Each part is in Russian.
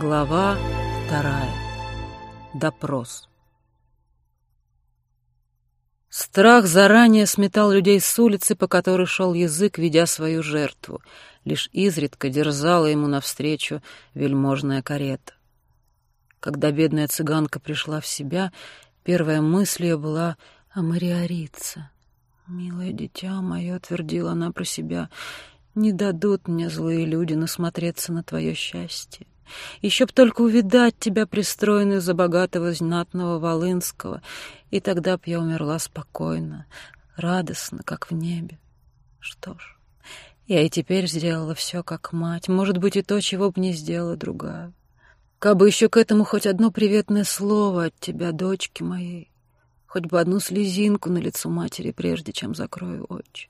Глава вторая. Допрос. Страх заранее сметал людей с улицы, по которой шел язык, ведя свою жертву. Лишь изредка дерзала ему навстречу вельможная карета. Когда бедная цыганка пришла в себя, первая мысль ее была о Мариорице. «Милое дитя мое», — твердила она про себя, — «не дадут мне злые люди насмотреться на твое счастье. Еще б только увидать тебя, пристроенную за богатого знатного Волынского, и тогда б я умерла спокойно, радостно, как в небе. Что ж, я и теперь сделала все как мать, может быть, и то, чего б не сделала другая. Кабы еще к этому хоть одно приветное слово от тебя, дочки моей, хоть бы одну слезинку на лицо матери, прежде чем закрою очи.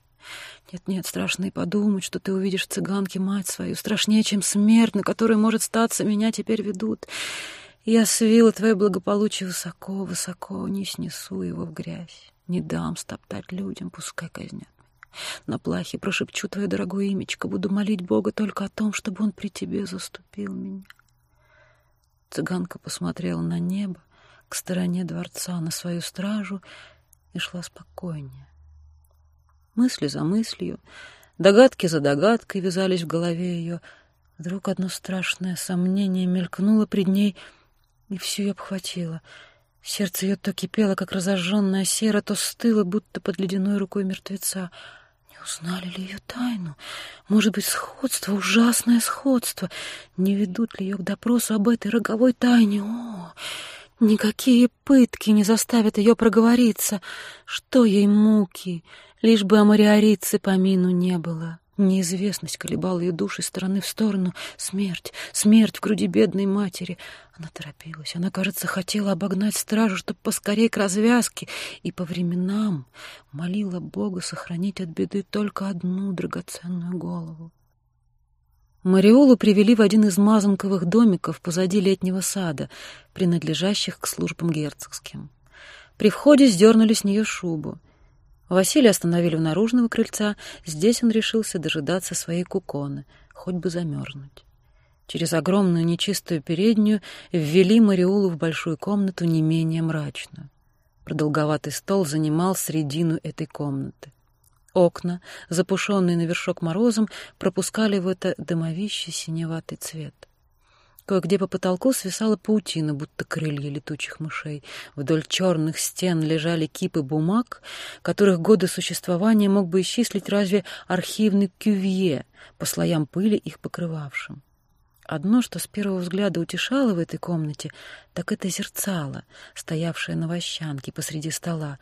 Нет-нет, страшно и подумать, что ты увидишь в цыганке мать свою, страшнее, чем смерть, на которой, может статься, меня теперь ведут. Я свила твое благополучие высоко-высоко, не снесу его в грязь, не дам стоптать людям, пускай казнят На плахе прошепчу твое дорогое имечко, буду молить Бога только о том, чтобы он при тебе заступил меня. Цыганка посмотрела на небо, к стороне дворца, на свою стражу и шла спокойнее. Мысли за мыслью, догадки за догадкой вязались в голове ее. Вдруг одно страшное сомнение мелькнуло пред ней, и все ее обхватило. Сердце ее то кипело, как разожженная сера, то стыло, будто под ледяной рукой мертвеца. Не узнали ли ее тайну? Может быть, сходство, ужасное сходство? Не ведут ли ее к допросу об этой роговой тайне? О, никакие пытки не заставят ее проговориться. Что ей муки? Лишь бы о Мариорице помину не было. Неизвестность колебала ее душ из стороны в сторону. Смерть, смерть в груди бедной матери. Она торопилась. Она, кажется, хотела обогнать стражу, чтобы поскорее к развязке, и по временам молила Бога сохранить от беды только одну драгоценную голову. Мариолу привели в один из мазанковых домиков позади летнего сада, принадлежащих к службам герцогским. При входе сдернули с нее шубу — Василия остановили у наружного крыльца. Здесь он решился дожидаться своей куконы, хоть бы замерзнуть. Через огромную нечистую переднюю ввели Мариулу в большую комнату не менее мрачную. Продолговатый стол занимал средину этой комнаты. Окна, запушенные на вершок морозом, пропускали в это дымовище синеватый цвет. Кое-где по потолку свисала паутина, будто крылья летучих мышей. Вдоль черных стен лежали кипы бумаг, которых годы существования мог бы исчислить разве архивный кювье, по слоям пыли их покрывавшим. Одно, что с первого взгляда утешало в этой комнате, так это зерцало, стоявшее на вощанке посреди стола,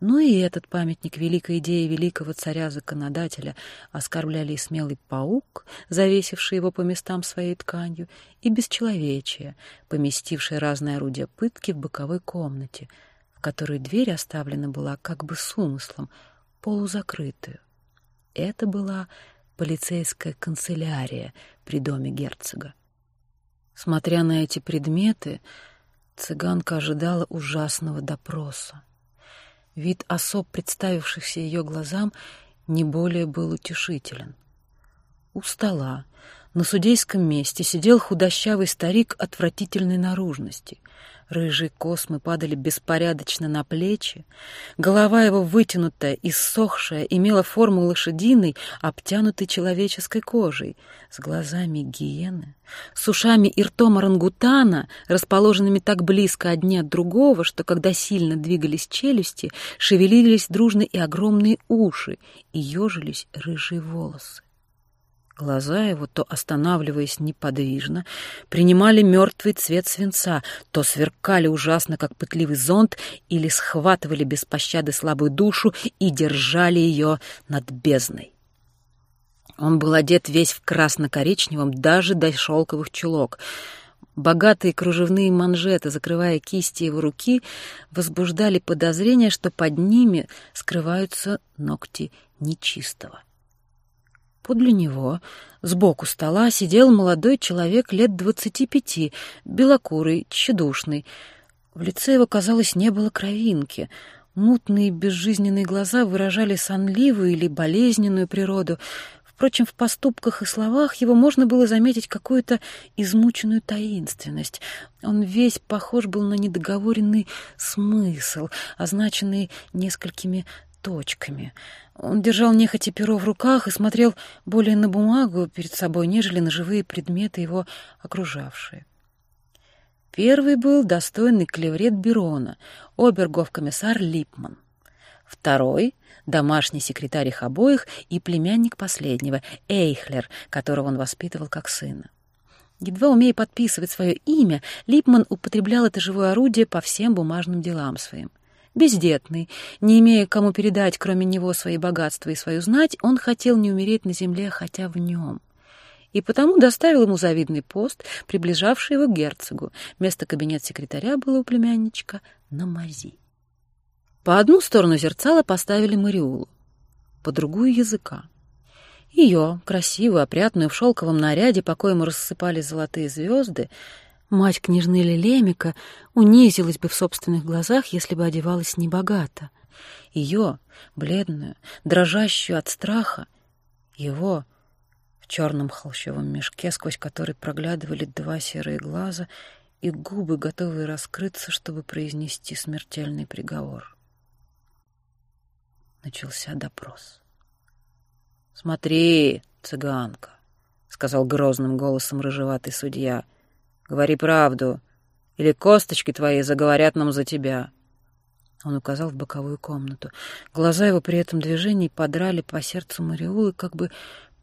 ну и этот памятник великой идеи великого царя-законодателя оскорбляли и смелый паук, завесивший его по местам своей тканью, и бесчеловечие, поместившее разные орудия пытки в боковой комнате, в которой дверь оставлена была как бы с умыслом, полузакрытую. Это была полицейская канцелярия при доме герцога. Смотря на эти предметы, цыганка ожидала ужасного допроса. Вид особ, представившихся ее глазам, не более был утешителен. У стола, на судейском месте, сидел худощавый старик отвратительной наружности. Рыжие космы падали беспорядочно на плечи. Голова его, вытянутая, иссохшая, имела форму лошадиной, обтянутой человеческой кожей, с глазами гиены, с ушами и ртом орангутана, расположенными так близко одни от другого, что, когда сильно двигались челюсти, шевелились дружно и огромные уши, и ежились рыжие волосы. Глаза его, то останавливаясь неподвижно, принимали мертвый цвет свинца, то сверкали ужасно, как пытливый зонт, или схватывали без пощады слабую душу и держали ее над бездной. Он был одет весь в красно-коричневом, даже до шелковых чулок. Богатые кружевные манжеты, закрывая кисти его руки, возбуждали подозрение, что под ними скрываются ногти нечистого. Подле него, сбоку стола, сидел молодой человек лет двадцати пяти, белокурый, тщедушный. В лице его, казалось, не было кровинки. Мутные безжизненные глаза выражали сонливую или болезненную природу. Впрочем, в поступках и словах его можно было заметить какую-то измученную таинственность. Он весь похож был на недоговоренный смысл, означенный несколькими точками. Он держал нехотя перо в руках и смотрел более на бумагу перед собой, нежели на живые предметы, его окружавшие. Первый был достойный клеврет Берона, обергов-комиссар Липман. Второй — домашний секретарь их обоих и племянник последнего, Эйхлер, которого он воспитывал как сына. Едва умея подписывать свое имя, Липман употреблял это живое орудие по всем бумажным делам своим. Бездетный, не имея кому передать, кроме него, свои богатства и свою знать, он хотел не умереть на земле, хотя в нем. И потому доставил ему завидный пост, приближавший его к герцогу. Место кабинет секретаря было у племянничка на мази. По одну сторону зерцала поставили Мариулу, по другую — языка. Ее, красивую, опрятную, в шелковом наряде, по коему рассыпались золотые звезды, Мать княжны Лелемика унизилась бы в собственных глазах, если бы одевалась небогато. Ее, бледную, дрожащую от страха, его в черном холщовом мешке, сквозь который проглядывали два серые глаза и губы, готовые раскрыться, чтобы произнести смертельный приговор. Начался допрос. «Смотри, цыганка!» — сказал грозным голосом рыжеватый судья — Говори правду, или косточки твои заговорят нам за тебя. Он указал в боковую комнату. Глаза его при этом движении подрали по сердцу Мариулы, как бы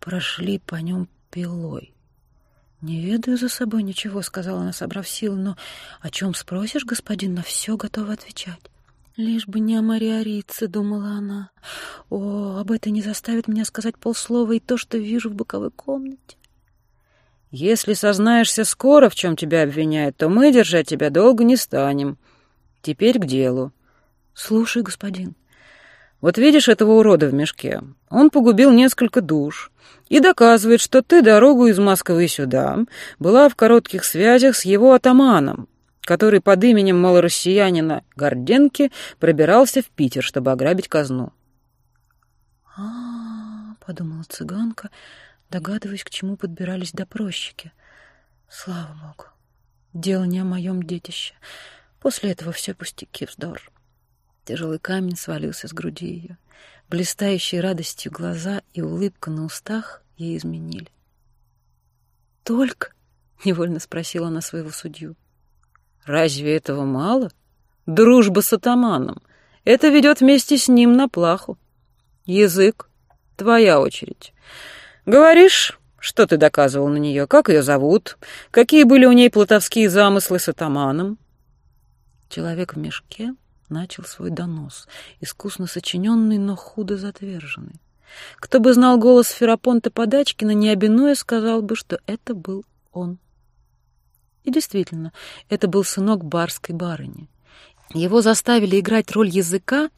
прошли по нем пилой. «Не ведаю за собой ничего», — сказала она, собрав силы, «но о чем спросишь, господин, на все готова отвечать». «Лишь бы не о Мариорице», — думала она. «О, об этой не заставит меня сказать полслова и то, что вижу в боковой комнате». Если сознаешься скоро, в чем тебя обвиняют, то мы держать тебя долго не станем. Теперь к делу. Слушай, господин. Вот видишь этого урода в мешке? Он погубил несколько душ и доказывает, что ты дорогу из Москвы сюда была в коротких связях с его атаманом, который под именем малороссиянина Горденки пробирался в Питер, чтобы ограбить казну. А, подумала цыганка, — догадываясь, к чему подбирались допросчики. Слава богу, дело не о моем детище. После этого все пустяки, вздор. Тяжелый камень свалился с груди ее. Блистающие радостью глаза и улыбка на устах ей изменили. «Только?» — невольно спросила она своего судью. «Разве этого мало? Дружба с атаманом. Это ведет вместе с ним на плаху. Язык — твоя очередь. «Говоришь, что ты доказывал на нее? Как ее зовут? Какие были у ней плутовские замыслы с атаманом?» Человек в мешке начал свой донос, искусно сочиненный, но худо затверженный. Кто бы знал голос Ферапонта Подачкина, не обинуя, сказал бы, что это был он. И действительно, это был сынок барской барыни. Его заставили играть роль языка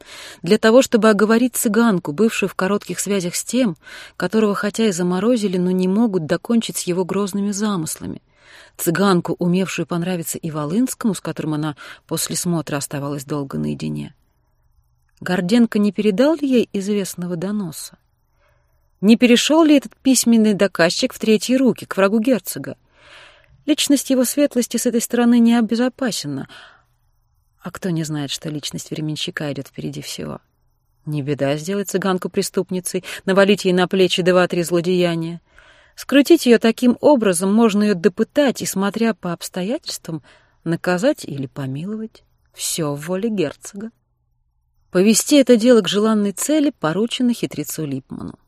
для того, чтобы оговорить цыганку, бывшую в коротких связях с тем, которого хотя и заморозили, но не могут докончить с его грозными замыслами. Цыганку, умевшую понравиться и Волынскому, с которым она после смотра оставалась долго наедине. Горденко не передал ли ей известного доноса? Не перешел ли этот письменный доказчик в третьи руки, к врагу герцога? Личность его светлости с этой стороны не обезопасена — а кто не знает, что личность временщика идет впереди всего? Не беда сделать цыганку преступницей, навалить ей на плечи два-три злодеяния. Скрутить ее таким образом можно ее допытать и, смотря по обстоятельствам, наказать или помиловать. Все в воле герцога. Повести это дело к желанной цели поручено хитрецу Липману.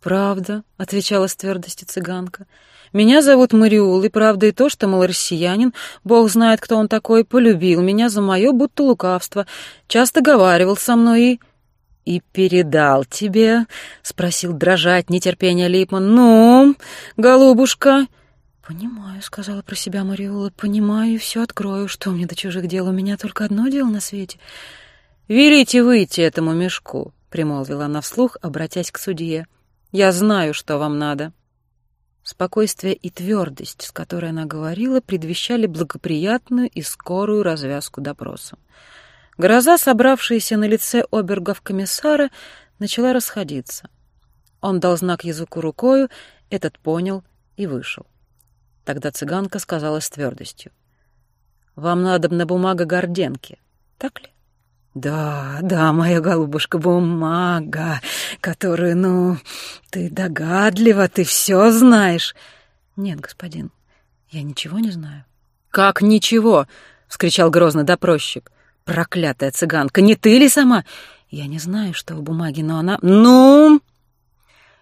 «Правда», — отвечала с твердостью цыганка, — меня зовут Мариул, и правда и то, что малороссиянин, бог знает, кто он такой, полюбил меня за мое будто лукавство, часто говаривал со мной и... «И передал тебе?» — спросил дрожать нетерпение Липман. «Ну, голубушка?» «Понимаю», — сказала про себя Мариула, — «понимаю и все открою. Что мне до чужих дел? У меня только одно дело на свете». «Велите выйти этому мешку», — примолвила она вслух, обратясь к судье. «Я знаю, что вам надо». Спокойствие и твердость, с которой она говорила, предвещали благоприятную и скорую развязку допроса. Гроза, собравшаяся на лице обергов комиссара, начала расходиться. Он дал знак языку рукою, этот понял и вышел. Тогда цыганка сказала с твердостью. «Вам надо на бумага Горденки, так ли?» «Да, да, моя голубушка, бумага, которую, ну, ты догадлива, ты все знаешь». «Нет, господин, я ничего не знаю». «Как ничего?» — вскричал грозно допросчик. «Проклятая цыганка, не ты ли сама?» «Я не знаю, что в бумаге, но она...» «Ну?»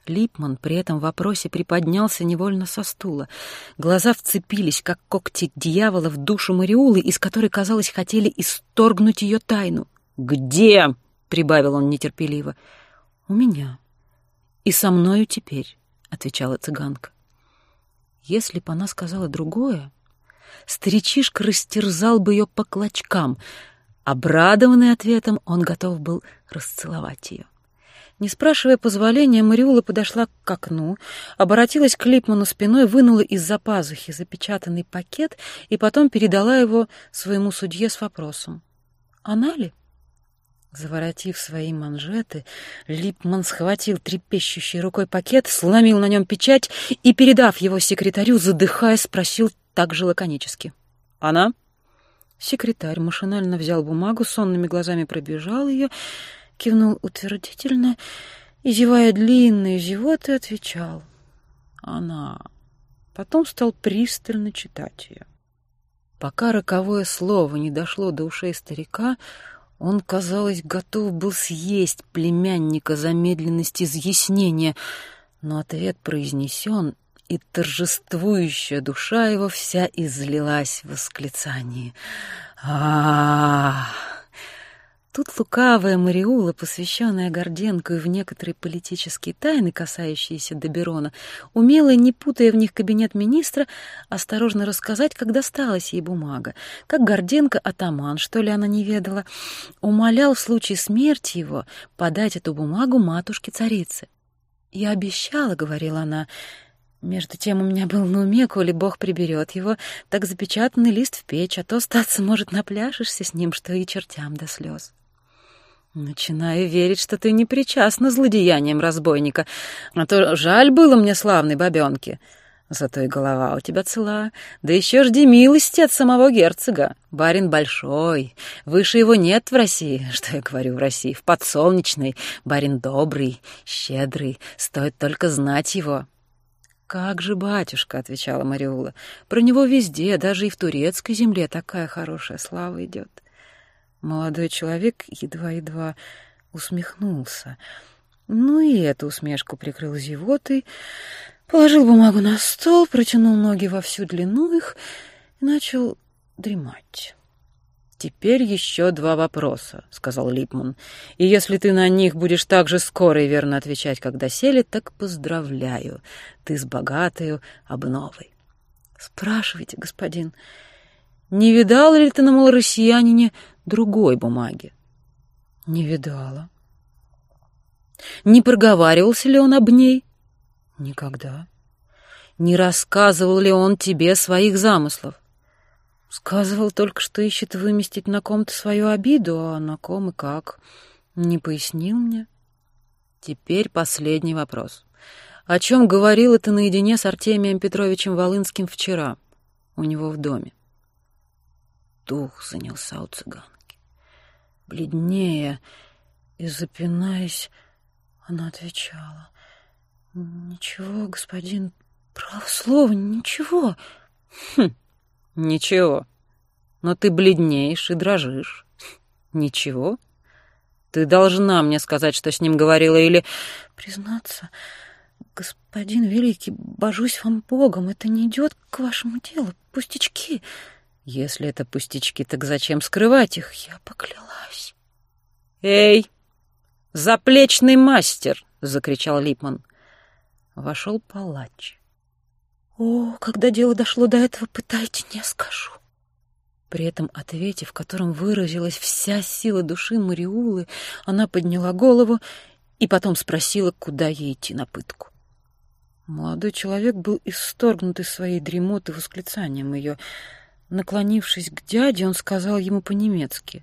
Липман при этом вопросе приподнялся невольно со стула. Глаза вцепились, как когти дьявола, в душу Мариулы, из которой, казалось, хотели исторгнуть ее тайну. «Где?» — прибавил он нетерпеливо. «У меня. И со мною теперь», — отвечала цыганка. Если бы она сказала другое, старичишка растерзал бы ее по клочкам. Обрадованный ответом, он готов был расцеловать ее. Не спрашивая позволения, Мариула подошла к окну, обратилась к Липману спиной, вынула из-за пазухи запечатанный пакет и потом передала его своему судье с вопросом. «Она ли?» Заворотив свои манжеты, Липман схватил трепещущей рукой пакет, сломил на нем печать и, передав его секретарю, задыхаясь, спросил так же лаконически. «Она?» Секретарь машинально взял бумагу, сонными глазами пробежал ее кивнул утвердительно и, зевая длинные зевоты, отвечал. Она. Потом стал пристально читать ее. Пока роковое слово не дошло до ушей старика, он, казалось, готов был съесть племянника замедленность изъяснения, но ответ произнесен, и торжествующая душа его вся излилась в восклицании. «А-а-а!» Тут лукавая Мариула, посвященная Горденко и в некоторые политические тайны, касающиеся Доберона, умела, не путая в них кабинет министра, осторожно рассказать, как досталась ей бумага, как Горденко атаман, что ли она не ведала, умолял в случае смерти его подать эту бумагу матушке-царице. «Я обещала», — говорила она, — между тем у меня был на уме, коли Бог приберет его, так запечатанный лист в печь, а то, статься может, напляшешься с ним, что и чертям до слез. Начинаю верить, что ты не причастна злодеяниям разбойника, а то жаль было мне славной бабенки. Зато и голова у тебя цела, да еще жди милости от самого герцога. Барин большой, выше его нет в России, что я говорю в России, в подсолнечной. Барин добрый, щедрый, стоит только знать его. «Как же, батюшка», — отвечала Мариула, — «про него везде, даже и в турецкой земле такая хорошая слава идет». Молодой человек едва-едва усмехнулся. Ну и эту усмешку прикрыл зевотой, положил бумагу на стол, протянул ноги во всю длину их и начал дремать. «Теперь еще два вопроса», — сказал Липман. «И если ты на них будешь так же скоро и верно отвечать, как доселе, так поздравляю. Ты с богатою обновой». «Спрашивайте, господин, не видал ли ты на малороссиянине другой бумаги. Не видала. Не проговаривался ли он об ней? Никогда. Не рассказывал ли он тебе своих замыслов? Сказывал только, что ищет выместить на ком-то свою обиду, а на ком и как. Не пояснил мне. Теперь последний вопрос. О чем говорила ты наедине с Артемием Петровичем Волынским вчера у него в доме? Дух занялся у цыган. Бледнее и запинаясь, она отвечала. «Ничего, господин, право слово, ничего». «Хм, ничего. Но ты бледнеешь и дрожишь. Ничего. Ты должна мне сказать, что с ним говорила, или...» «Признаться, господин великий, божусь вам Богом, это не идет к вашему делу, пустячки». Если это пустячки, так зачем скрывать их? Я поклялась. «Эй, заплечный мастер!» — закричал Липман. Вошел палач. «О, когда дело дошло до этого, пытайте, не скажу». При этом ответе, в котором выразилась вся сила души Мариулы, она подняла голову и потом спросила, куда ей идти на пытку. Молодой человек был исторгнут из своей дремоты восклицанием ее — Наклонившись к дяде, он сказал ему по-немецки.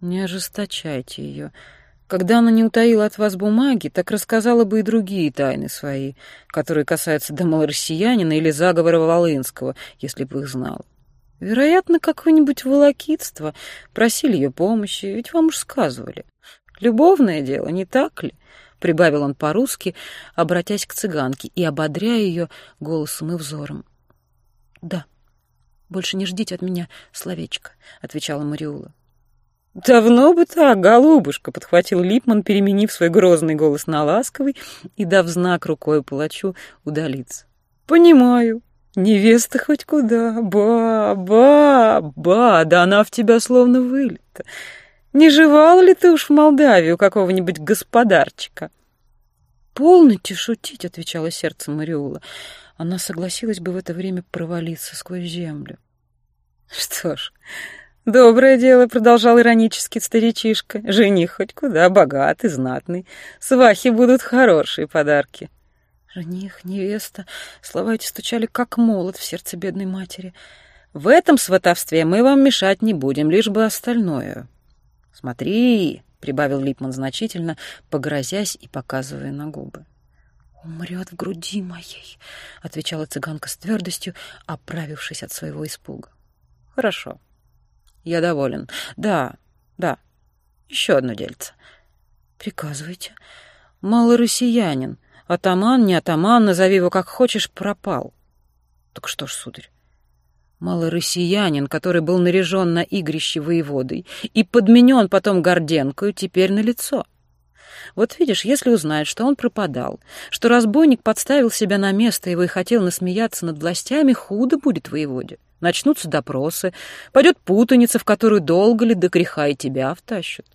«Не ожесточайте ее. Когда она не утаила от вас бумаги, так рассказала бы и другие тайны свои, которые касаются дома россиянина или заговора Волынского, если бы их знала. Вероятно, какое-нибудь волокитство. Просили ее помощи, ведь вам уж сказывали. Любовное дело, не так ли? Прибавил он по-русски, обратясь к цыганке и ободряя ее голосом и взором. Да, больше не ждите от меня словечко, отвечала Мариула. «Давно бы так, голубушка!» — подхватил Липман, переменив свой грозный голос на ласковый и дав знак рукой палачу удалиться. «Понимаю. Невеста хоть куда. Ба, ба, ба, да она в тебя словно вылета. Не жевал ли ты уж в Молдавии у какого-нибудь господарчика?» «Полноте шутить», — отвечала сердце Мариула. Она согласилась бы в это время провалиться сквозь землю. «Что ж, «Доброе дело», — продолжал иронически старичишка. «Жених хоть куда, богатый, знатный. Свахи будут хорошие подарки». Жених, невеста, слова эти стучали как молот в сердце бедной матери. «В этом сватовстве мы вам мешать не будем, лишь бы остальное». «Смотри», — прибавил Липман значительно, погрозясь и показывая на губы. «Умрет в груди моей», — отвечала цыганка с твердостью, оправившись от своего испуга. «Хорошо», я доволен. Да, да. Еще одно дельце. Приказывайте. Малый россиянин. Атаман, не атаман, назови его как хочешь, пропал. Так что ж, сударь, малый россиянин, который был наряжен на игрище воеводой и подменен потом Горденкою, теперь на лицо. Вот видишь, если узнает, что он пропадал, что разбойник подставил себя на место его и хотел насмеяться над властями, худо будет воеводе. Начнутся допросы, пойдет путаница, в которую долго ли до греха и тебя втащат.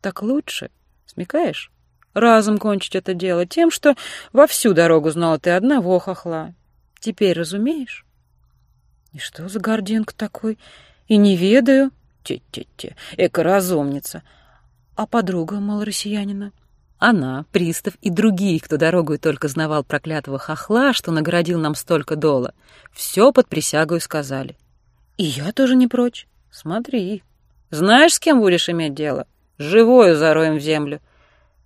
Так лучше, смекаешь, разом кончить это дело тем, что во всю дорогу знала ты одного хохла. Теперь разумеешь? И что за Горденко такой? И не ведаю. Те-те-те, эко-разумница. А подруга малороссиянина? Она, пристав и другие, кто дорогу только знавал проклятого хохла, что наградил нам столько дола, все под присягою сказали. И я тоже не прочь. Смотри. Знаешь, с кем будешь иметь дело? Живою зароем в землю.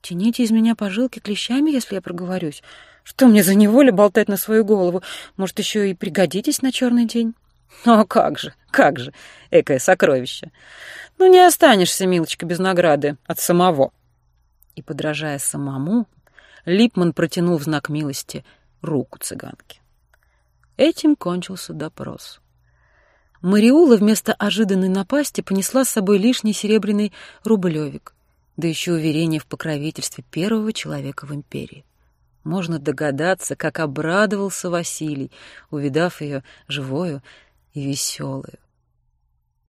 Тяните из меня пожилки клещами, если я проговорюсь. Что мне за неволю болтать на свою голову? Может, еще и пригодитесь на черный день? Ну, как же, как же, экое сокровище. Ну, не останешься, милочка, без награды от самого и, подражая самому, Липман протянул в знак милости руку цыганки. Этим кончился допрос. Мариула вместо ожиданной напасти понесла с собой лишний серебряный рублевик, да еще уверение в покровительстве первого человека в империи. Можно догадаться, как обрадовался Василий, увидав ее живую и веселую.